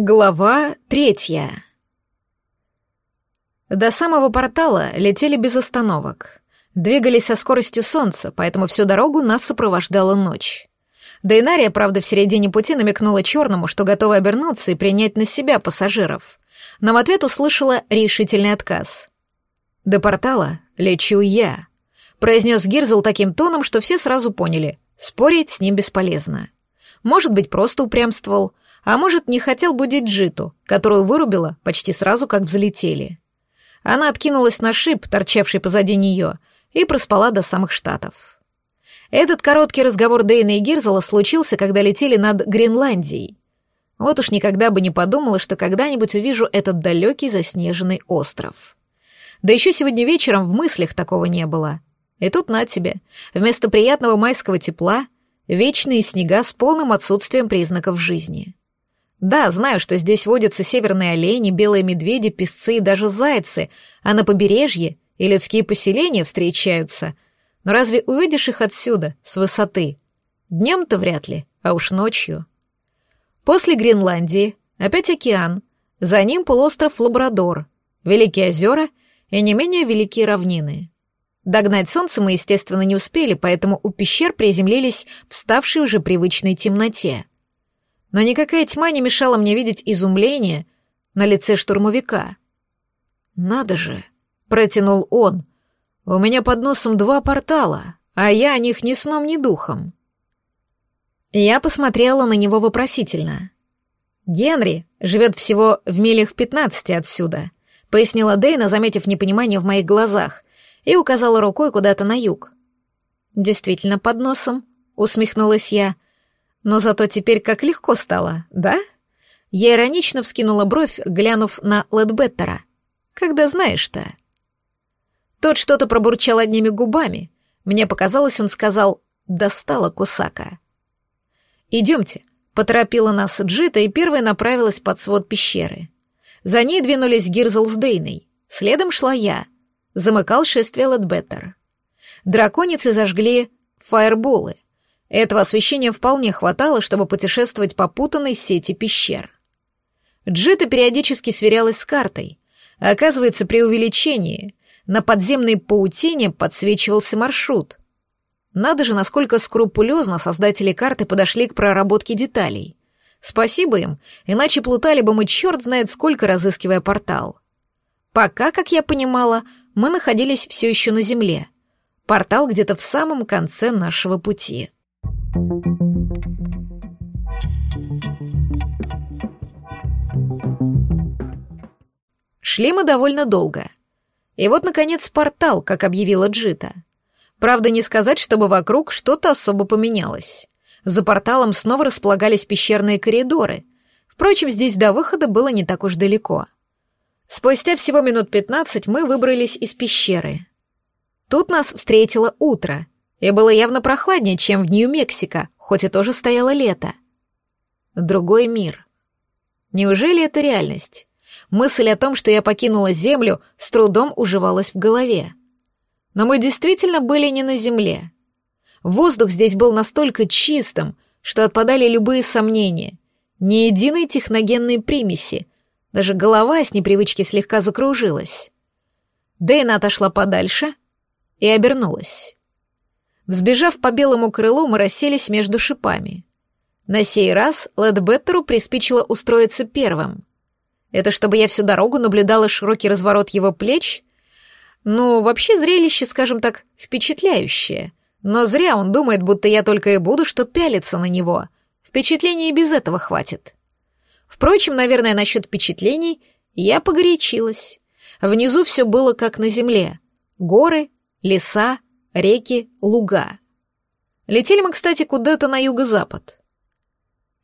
Глава третья. До самого портала летели без остановок. Двигались со скоростью солнца, поэтому всю дорогу нас сопровождала ночь. Дейнария, правда, в середине пути намекнула черному, что готова обернуться и принять на себя пассажиров. Но в ответ услышала решительный отказ. «До портала лечу я», — произнес Гирзл таким тоном, что все сразу поняли — спорить с ним бесполезно. Может быть, просто упрямствовал — а может, не хотел будить Джиту, которую вырубила почти сразу, как взлетели. Она откинулась на шип, торчавший позади нее, и проспала до самых штатов. Этот короткий разговор Дейна и Гирзела случился, когда летели над Гренландией. Вот уж никогда бы не подумала, что когда-нибудь увижу этот далекий заснеженный остров. Да еще сегодня вечером в мыслях такого не было. И тут на тебе, вместо приятного майского тепла, вечные снега с полным отсутствием признаков жизни. Да, знаю, что здесь водятся северные олени, белые медведи, песцы и даже зайцы, а на побережье и людские поселения встречаются. Но разве увидишь их отсюда, с высоты? Днем-то вряд ли, а уж ночью. После Гренландии опять океан, за ним полуостров Лабрадор, Великие озера и не менее великие равнины. Догнать солнце мы, естественно, не успели, поэтому у пещер приземлились в ставшей уже привычной темноте — но никакая тьма не мешала мне видеть изумление на лице штурмовика. «Надо же!» — протянул он. «У меня под носом два портала, а я о них ни сном, ни духом». Я посмотрела на него вопросительно. «Генри живет всего в милях пятнадцати отсюда», — пояснила Дейна, заметив непонимание в моих глазах, и указала рукой куда-то на юг. «Действительно под носом», — усмехнулась я, — но зато теперь как легко стало, да? Я иронично вскинула бровь, глянув на Ледбеттера. Когда знаешь-то? Тот что-то пробурчал одними губами. Мне показалось, он сказал «достала Кусака». «Идемте», — поторопила нас Джита и первой направилась под свод пещеры. За ней двинулись Гирзл с Дейной. Следом шла я. Замыкал шествие Ледбеттер. Драконицы зажгли фаерболы — этого освещения вполне хватало, чтобы путешествовать по путанной сети пещер. Джита периодически сверялась с картой. Оказывается, при увеличении на подземной паутине подсвечивался маршрут. Надо же, насколько скрупулезно создатели карты подошли к проработке деталей. Спасибо им, иначе плутали бы мы черт знает сколько, разыскивая портал. Пока, как я понимала, мы находились все еще на Земле. Портал где-то в самом конце нашего пути. Шли мы довольно долго. И вот, наконец, портал, как объявила Джита. Правда, не сказать, чтобы вокруг что-то особо поменялось. За порталом снова располагались пещерные коридоры. Впрочем, здесь до выхода было не так уж далеко. Спустя всего минут пятнадцать мы выбрались из пещеры. Тут нас встретило утро — и было явно прохладнее, чем в Нью-Мексико, хоть и тоже стояло лето. Другой мир. Неужели это реальность? Мысль о том, что я покинула Землю, с трудом уживалась в голове. Но мы действительно были не на Земле. Воздух здесь был настолько чистым, что отпадали любые сомнения. Ни единой техногенной примеси. Даже голова с непривычки слегка закружилась. Дэйна отошла подальше и обернулась. Взбежав по белому крылу, мы расселись между шипами. На сей раз Лэдбеттеру приспичило устроиться первым. Это чтобы я всю дорогу наблюдала широкий разворот его плеч? Ну, вообще зрелище, скажем так, впечатляющее. Но зря он думает, будто я только и буду, что пялиться на него. Впечатлений и без этого хватит. Впрочем, наверное, насчет впечатлений я погорячилась. Внизу все было как на земле. Горы, леса, реки, луга. Летели мы, кстати, куда-то на юго-запад.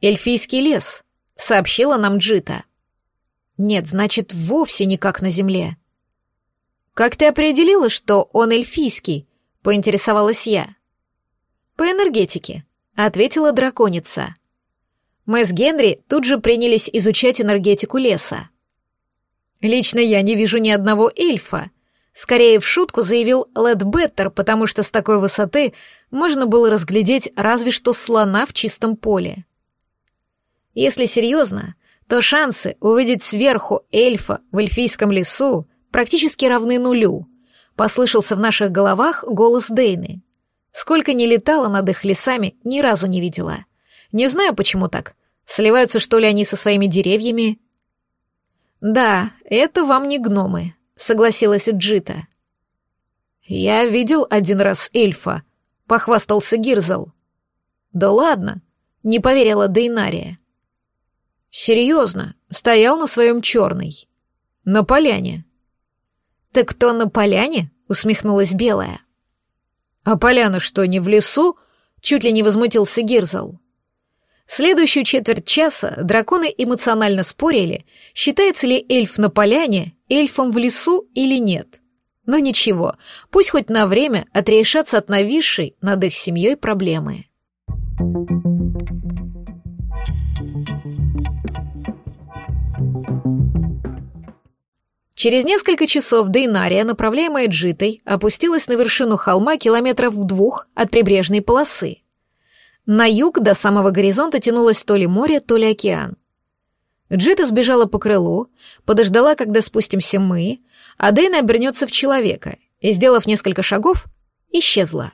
«Эльфийский лес», — сообщила нам Джита. «Нет, значит, вовсе никак на земле». «Как ты определила, что он эльфийский?» — поинтересовалась я. «По энергетике», — ответила драконица. Мы с Генри тут же принялись изучать энергетику леса. «Лично я не вижу ни одного эльфа», Скорее в шутку заявил Ледбеттер, потому что с такой высоты можно было разглядеть разве что слона в чистом поле. Если серьезно, то шансы увидеть сверху эльфа в эльфийском лесу практически равны нулю. Послышался в наших головах голос Дейны. Сколько ни летала над их лесами, ни разу не видела. Не знаю, почему так. Сливаются, что ли, они со своими деревьями? Да, это вам не гномы, согласилась Джита. Я видел один раз эльфа, похвастался Гирзл. Да ладно, не поверила Дейнария. Серьезно, стоял на своем черный. На поляне. Так кто на поляне? усмехнулась Белая. А поляна что, не в лесу? Чуть ли не возмутился Гирзл. Следующую четверть часа драконы эмоционально спорили, считается ли эльф на поляне эльфом в лесу или нет. Но ничего, пусть хоть на время отрешатся от нависшей над их семьей проблемы. Через несколько часов Дейнария, направляемая Джитой, опустилась на вершину холма километров в двух от прибрежной полосы. На юг до самого горизонта тянулось то ли море, то ли океан. Джита сбежала по крылу, подождала, когда спустимся мы, а Дейна обернется в человека и, сделав несколько шагов, исчезла.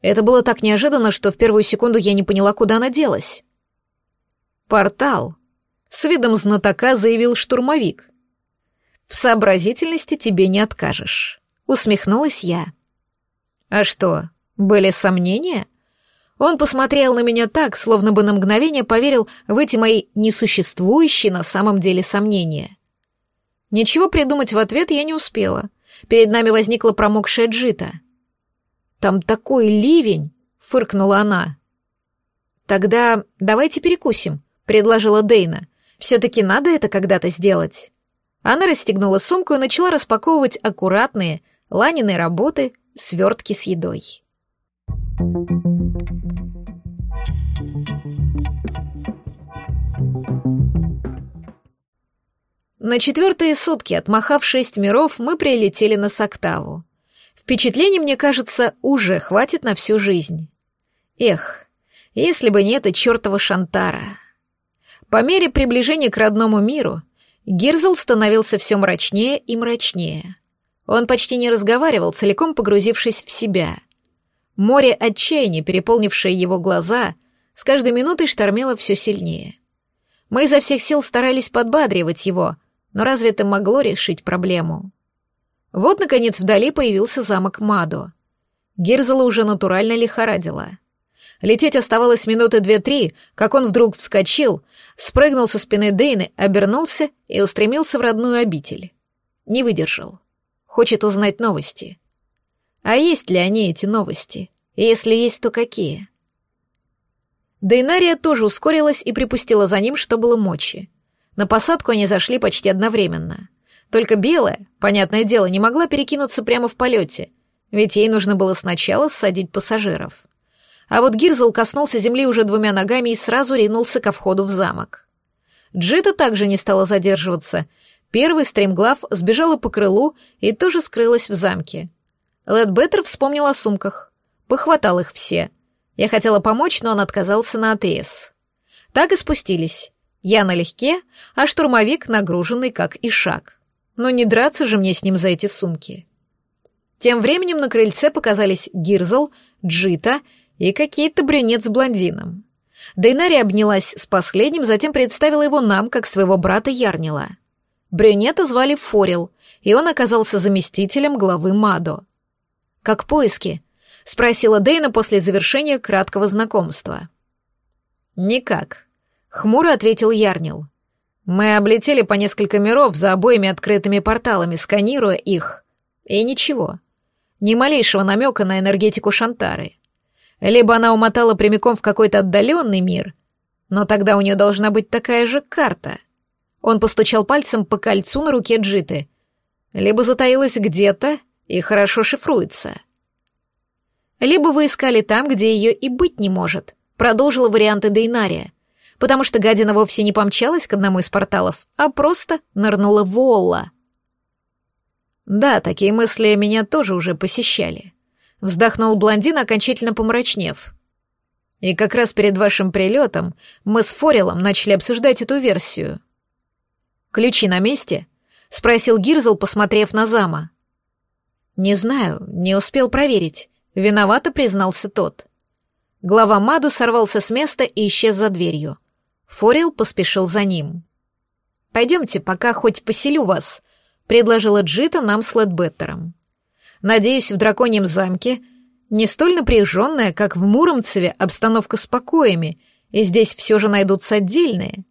Это было так неожиданно, что в первую секунду я не поняла, куда она делась. «Портал», — с видом знатока заявил штурмовик. В сообразительности тебе не откажешь», — усмехнулась я. «А что, были сомнения?» Он посмотрел на меня так, словно бы на мгновение поверил в эти мои несуществующие на самом деле сомнения. Ничего придумать в ответ я не успела. Перед нами возникла промокшая джита. «Там такой ливень!» — фыркнула она. «Тогда давайте перекусим», — предложила Дейна. «Все-таки надо это когда-то сделать». Она расстегнула сумку и начала распаковывать аккуратные, ланиные работы, свертки с едой. На четвертые сутки, отмахав шесть миров, мы прилетели на Соктаву. Впечатлений, мне кажется, уже хватит на всю жизнь. Эх, если бы не это чертова Шантара. По мере приближения к родному миру Гирзл становился все мрачнее и мрачнее. Он почти не разговаривал, целиком погрузившись в себя. Море отчаяния, переполнившее его глаза, с каждой минутой штормило все сильнее. Мы изо всех сил старались подбадривать его, но разве это могло решить проблему? Вот, наконец, вдали появился замок Мадо. Гирзела уже натурально лихорадила. Лететь оставалось минуты две-три, как он вдруг вскочил, спрыгнул со спины Дейны, обернулся и устремился в родную обитель. Не выдержал. Хочет узнать новости. А есть ли они, эти новости? Если есть, то какие? Дейнария тоже ускорилась и припустила за ним, что было мочи. На посадку они зашли почти одновременно. Только Белая, понятное дело, не могла перекинуться прямо в полете, ведь ей нужно было сначала ссадить пассажиров. А вот Гирзл коснулся земли уже двумя ногами и сразу ринулся ко входу в замок. Джита также не стала задерживаться. Первый стремглав сбежала по крылу и тоже скрылась в замке. Лэдбеттер вспомнил о сумках. Похватал их все. Я хотела помочь, но он отказался на отрез. Так и спустились. Я налегке, а штурмовик нагруженный, как и шаг. Но не драться же мне с ним за эти сумки. Тем временем на крыльце показались Гирзл, Джита и какие-то брюнет с блондином. Дейнари обнялась с последним, затем представила его нам, как своего брата Ярнила. Брюнета звали Форил, и он оказался заместителем главы Мадо. «Как поиски?» — спросила Дейна после завершения краткого знакомства. «Никак», — хмуро ответил Ярнил. «Мы облетели по несколько миров за обоими открытыми порталами, сканируя их. И ничего. Ни малейшего намека на энергетику Шантары. Либо она умотала прямиком в какой-то отдаленный мир, но тогда у нее должна быть такая же карта. Он постучал пальцем по кольцу на руке Джиты. Либо затаилась где-то и хорошо шифруется. Либо вы искали там, где ее и быть не может, продолжила варианты Дейнария, потому что гадина вовсе не помчалась к одному из порталов, а просто нырнула в Олла. Да, такие мысли меня тоже уже посещали. Вздохнул блондин, окончательно помрачнев. И как раз перед вашим прилетом мы с Форелом начали обсуждать эту версию. «Ключи на месте?» — спросил Гирзл, посмотрев на зама. «Не знаю, не успел проверить», — виновато признался тот. Глава Маду сорвался с места и исчез за дверью. Форел поспешил за ним. «Пойдемте, пока хоть поселю вас», — предложила Джита нам с Ледбеттером. «Надеюсь, в драконьем замке не столь напряженная, как в Муромцеве, обстановка с покоями, и здесь все же найдутся отдельные.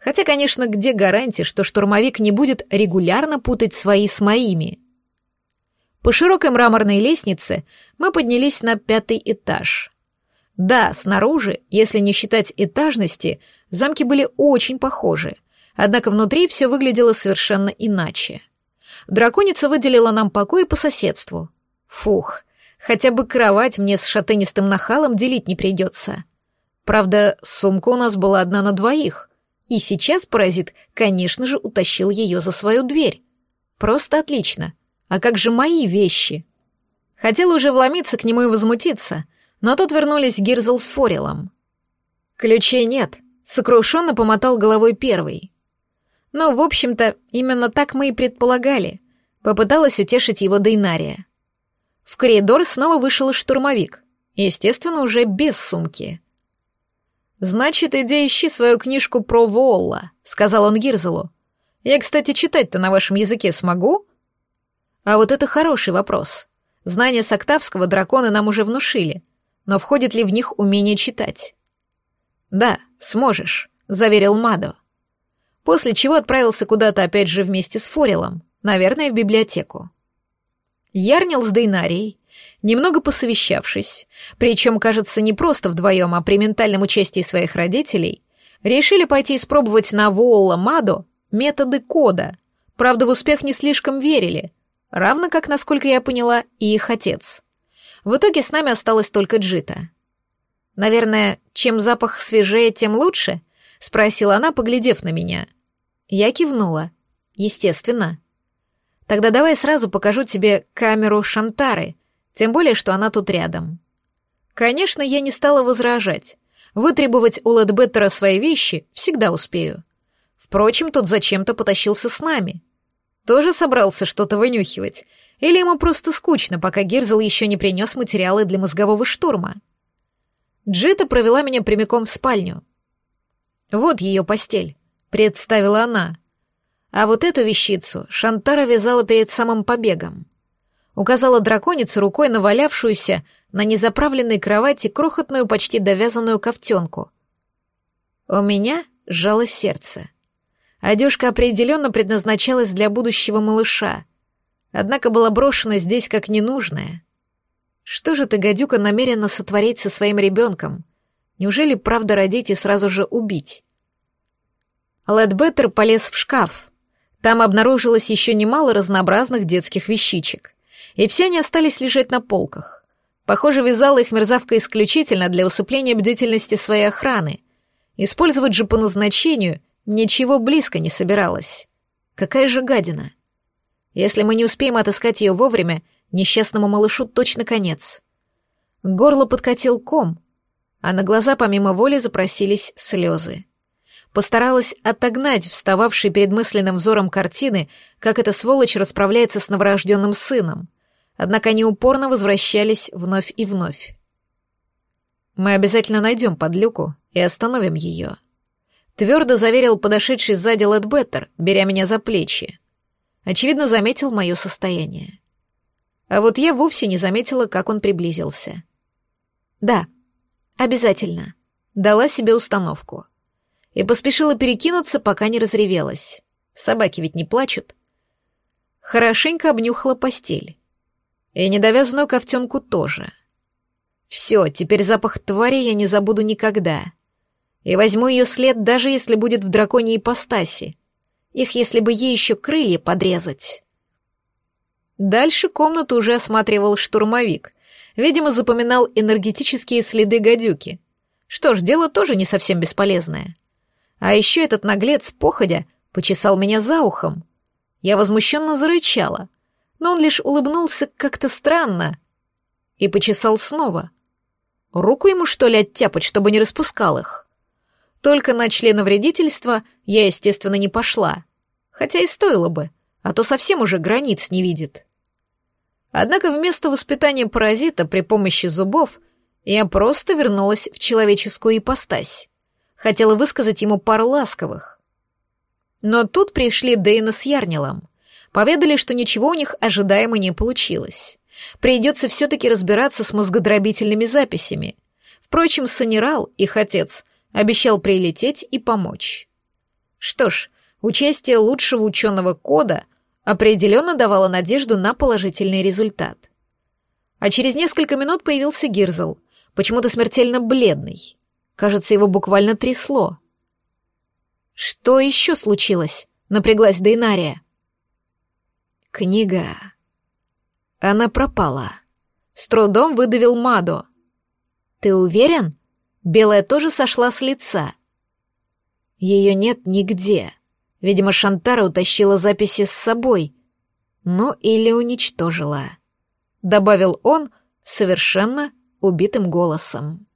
Хотя, конечно, где гарантия, что штурмовик не будет регулярно путать свои с моими?» По широкой мраморной лестнице мы поднялись на пятый этаж. Да, снаружи, если не считать этажности, замки были очень похожи, однако внутри все выглядело совершенно иначе. Драконица выделила нам покой по соседству. Фух, хотя бы кровать мне с шатенистым нахалом делить не придется. Правда, сумка у нас была одна на двоих, и сейчас паразит, конечно же, утащил ее за свою дверь. Просто отлично. А как же мои вещи? Хотела уже вломиться к нему и возмутиться, но тут вернулись Гирзл с Форелом. Ключей нет, сокрушенно помотал головой первый. Но, в общем-то, именно так мы и предполагали. Попыталась утешить его Дейнария. В коридор снова вышел штурмовик, естественно, уже без сумки. «Значит, иди ищи свою книжку про Волла», — сказал он Гирзелу. «Я, кстати, читать-то на вашем языке смогу?» А вот это хороший вопрос. Знания сактавского драконы нам уже внушили, но входит ли в них умение читать? «Да, сможешь», — заверил Мадо. После чего отправился куда-то опять же вместе с Форелом, наверное, в библиотеку. Ярнил с Дейнарией, немного посовещавшись, причем, кажется, не просто вдвоем, а при ментальном участии своих родителей, решили пойти испробовать на Воула Мадо методы кода. Правда, в успех не слишком верили, равно как, насколько я поняла, и их отец. В итоге с нами осталась только Джита. «Наверное, чем запах свежее, тем лучше?» — спросила она, поглядев на меня. Я кивнула. «Естественно». «Тогда давай сразу покажу тебе камеру Шантары, тем более, что она тут рядом». Конечно, я не стала возражать. Вытребовать у Лэдбеттера свои вещи всегда успею. Впрочем, тот зачем-то потащился с нами. Тоже собрался что-то вынюхивать? Или ему просто скучно, пока Гирзл еще не принес материалы для мозгового штурма? Джита провела меня прямиком в спальню. «Вот ее постель», — представила она. А вот эту вещицу Шантара вязала перед самым побегом. Указала драконица рукой на валявшуюся на незаправленной кровати крохотную, почти довязанную ковтенку. У меня сжалось сердце. Одежка определенно предназначалась для будущего малыша, однако была брошена здесь как ненужная. Что же ты, гадюка, намерена сотворить со своим ребенком? Неужели правда родить и сразу же убить? Лэдбеттер полез в шкаф. Там обнаружилось еще немало разнообразных детских вещичек, и все они остались лежать на полках. Похоже, вязала их мерзавка исключительно для усыпления бдительности своей охраны. Использовать же по назначению Ничего близко не собиралась. Какая же гадина. Если мы не успеем отыскать ее вовремя, несчастному малышу точно конец. Горло подкатил ком, а на глаза помимо воли запросились слезы. Постаралась отогнать встававшие перед мысленным взором картины, как эта сволочь расправляется с новорожденным сыном. Однако они упорно возвращались вновь и вновь. Мы обязательно найдем подлюку и остановим ее. Твердо заверил подошедший сзади Лэдбеттер, беря меня за плечи. Очевидно, заметил мое состояние. А вот я вовсе не заметила, как он приблизился. «Да, обязательно», — дала себе установку. И поспешила перекинуться, пока не разревелась. Собаки ведь не плачут. Хорошенько обнюхала постель. И недовязанную ковтенку тоже. Все, теперь запах твари я не забуду никогда и возьму ее след, даже если будет в драконьей ипостаси. Их, если бы ей еще крылья подрезать. Дальше комнату уже осматривал штурмовик. Видимо, запоминал энергетические следы гадюки. Что ж, дело тоже не совсем бесполезное. А еще этот наглец, походя, почесал меня за ухом. Я возмущенно зарычала, но он лишь улыбнулся как-то странно и почесал снова — Руку ему, что ли, оттяпать, чтобы не распускал их? Только на членовредительство я, естественно, не пошла. Хотя и стоило бы, а то совсем уже границ не видит. Однако вместо воспитания паразита при помощи зубов я просто вернулась в человеческую ипостась. Хотела высказать ему пару ласковых. Но тут пришли Дейна с Ярнилом. Поведали, что ничего у них ожидаемо не получилось. Придется все-таки разбираться с мозгодробительными записями. Впрочем, Санерал, их отец, обещал прилететь и помочь. Что ж, участие лучшего ученого кода определенно давало надежду на положительный результат. А через несколько минут появился Гирзл, почему-то смертельно бледный. Кажется, его буквально трясло. «Что еще случилось?» — напряглась Дейнария. «Книга...» Она пропала. С трудом выдавил Мадо. «Ты уверен?» Белая тоже сошла с лица. Ее нет нигде. Видимо, Шантара утащила записи с собой. Ну, или уничтожила. Добавил он совершенно убитым голосом.